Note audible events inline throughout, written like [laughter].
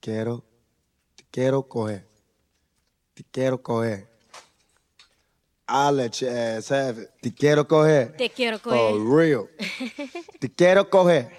quiero, te quiero coger. Te quiero coger. I'll let your ass have it. Te quiero coger. Te quiero For real. [laughs] te quiero coger.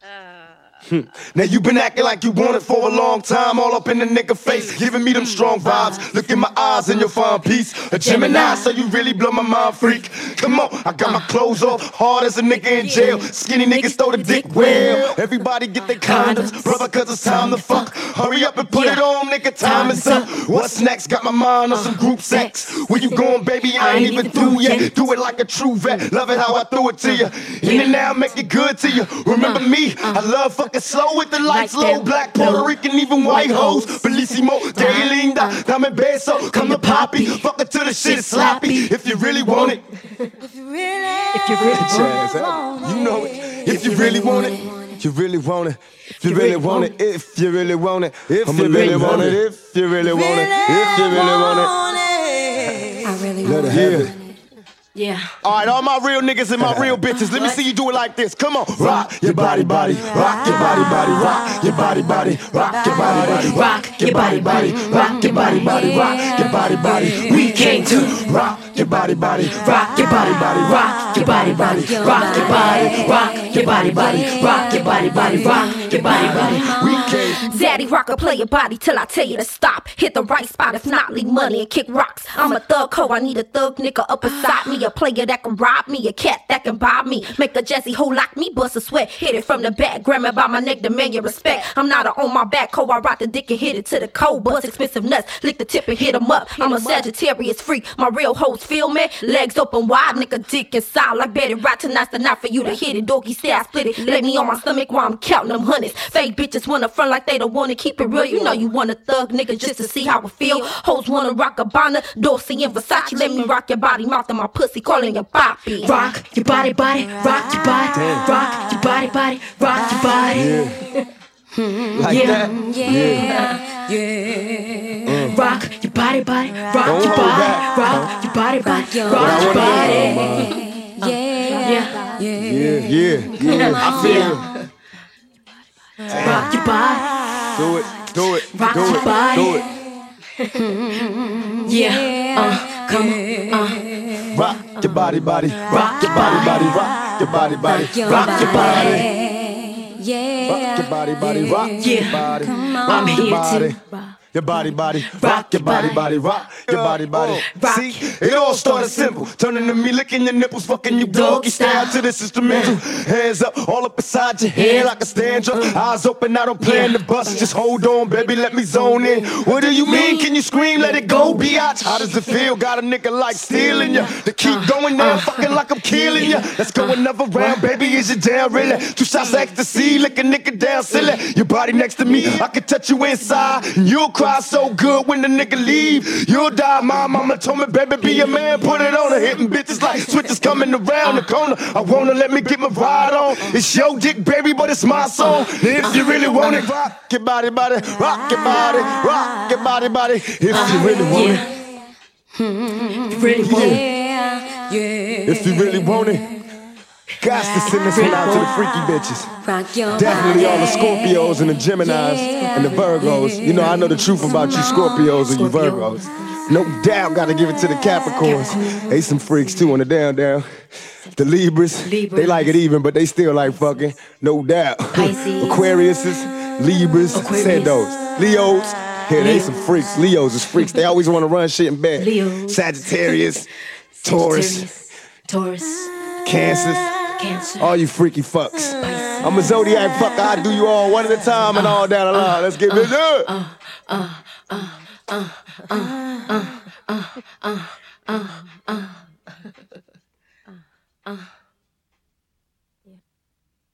Hmm. Hmm. Now you been acting like you want it for a long time, all up in the nigga face, giving me them strong vibes. Look in my eyes and you'll find peace. A Gemini, so you really blow my mind, freak. Come on, I got my clothes off, hard as a nigga in jail. Skinny niggas throw the dick well. Everybody get their condoms, brother, cause it's time to fuck. Hurry up and put it on, nigga, time is up. What's next? Got my mind on some group sex. Where you going, baby? I ain't even through yet. Do it like a true vet. Love it how I threw it to you. In and out, make it good to you. Remember me? I love slow with the lights low. Black, Puerto Rican, even white hoes. Bellissimo, que linda, dame beso. Come to poppy, fuck it till the shit is sloppy. If you really want it. If you really Chaz, huh? You know it. If you really want it. If you really want it. If you really want it. If you really want it. If you really want it. If you really want it. If you really want it. I really Let want it it. have it. Yeah. All right, all my real niggas and my real [laughs] bitches, let me see you do it like this. Come on, rock your body, body, rock your body, body, rock your body, body, rock your body, body, rock your body, body, rock your body, body, rock your body, body. We came to rock your body, body, rock your body, body, rock your body, body, rock your body, rock your body, body, rock your body, body, rock your body, body. We came. Zaddy rocker, play your body till I tell you to stop. Hit the right spot, if not, leave money and kick rocks. I'm a thug hoe, I need a thug nigga up beside me. A player that can rob me, a cat that can bob me. Make a Jesse hoe like me, bust a sweat. Hit it from the back, grab by my neck, demand your respect. I'm not a on my back hoe, I rock the dick and hit it to the cold. Bust expensive nuts, lick the tip and hit 'em up. I'm a Sagittarius freak, my real hoes feel me. Legs open wide, nigga dick inside Betty Right. Tonight's the night for you to hit it. Doggy I split it. Lay me on my stomach while I'm counting them hundreds. Fake bitches wanna front like they don't wanna keep it real. You know you wanna thug nigga just to see how it feel. Hoes wanna rock a bonnet, Dorsey and Versace. Let me rock your body, mouth and my pussy, calling your poppy. Rock your body, body, rock your body, rock your body, body, rock your body. [laughs] Like yeah, that? yeah, yeah. Mm. Rock your body, body, rock Don't your hold body, back. rock your body, body, rock your body. Yeah, yeah, Yeah, yeah. I feel you. Rock your body, Do it, do it, rock do your it, body. do it. Yeah, uh, come on, uh. Rock your body, body, rock your body, body, rock your body, body, rock your body. Rock your body, body, rock your Yeah. body. I'm here body. to Your body, body, rock your body, body, rock your body, body. Rock. See, it all started simple. Turning to me, licking your nipples, fucking you doggy style to this instrumental. Hands up, all up beside your head like a stanza. Eyes open, I don't plan to bust. Just hold on, baby, let me zone in. What do you mean? Can you scream? Let it go, biatch. How does it feel? Got a nigga like stealing ya. To keep going now, fucking like I'm killing ya. Let's go another round, baby. Is you down, really? Two shots of ecstasy, lick a nigga down, silly. Your body next to me, I can touch you inside. And you'll cry so good when the nigga leave. You'll die, my mama told me, baby, be a man. Put it on hitting bitches like switches coming around the corner. I wanna let me get my ride on. It's your dick, baby, but it's my song. If you really want it, rock your body, body, rock your body, rock your body, body. If you really want it, You really want hmm. it? if you really want it. Got to send this one out to the freaky bitches. Definitely all the Scorpios and the Geminis and the Virgos. You know, I know the truth about you Scorpios and you Virgos. No doubt, gotta give it to the Capricorns. They some freaks too on the down down. The Libras, Libra. they like it even, but they still like fucking. No doubt. Aquariuses, Libras, those. Leos, yeah, they some freaks. Leos is freaks. They always want to run shit in bed. Leo. Sagittarius, [laughs] Taurus, Taurus, Cancer. Cancer. All you freaky fucks. I'm a zodiac fucker. I do you all one at a time and all down the line. Let's get busy.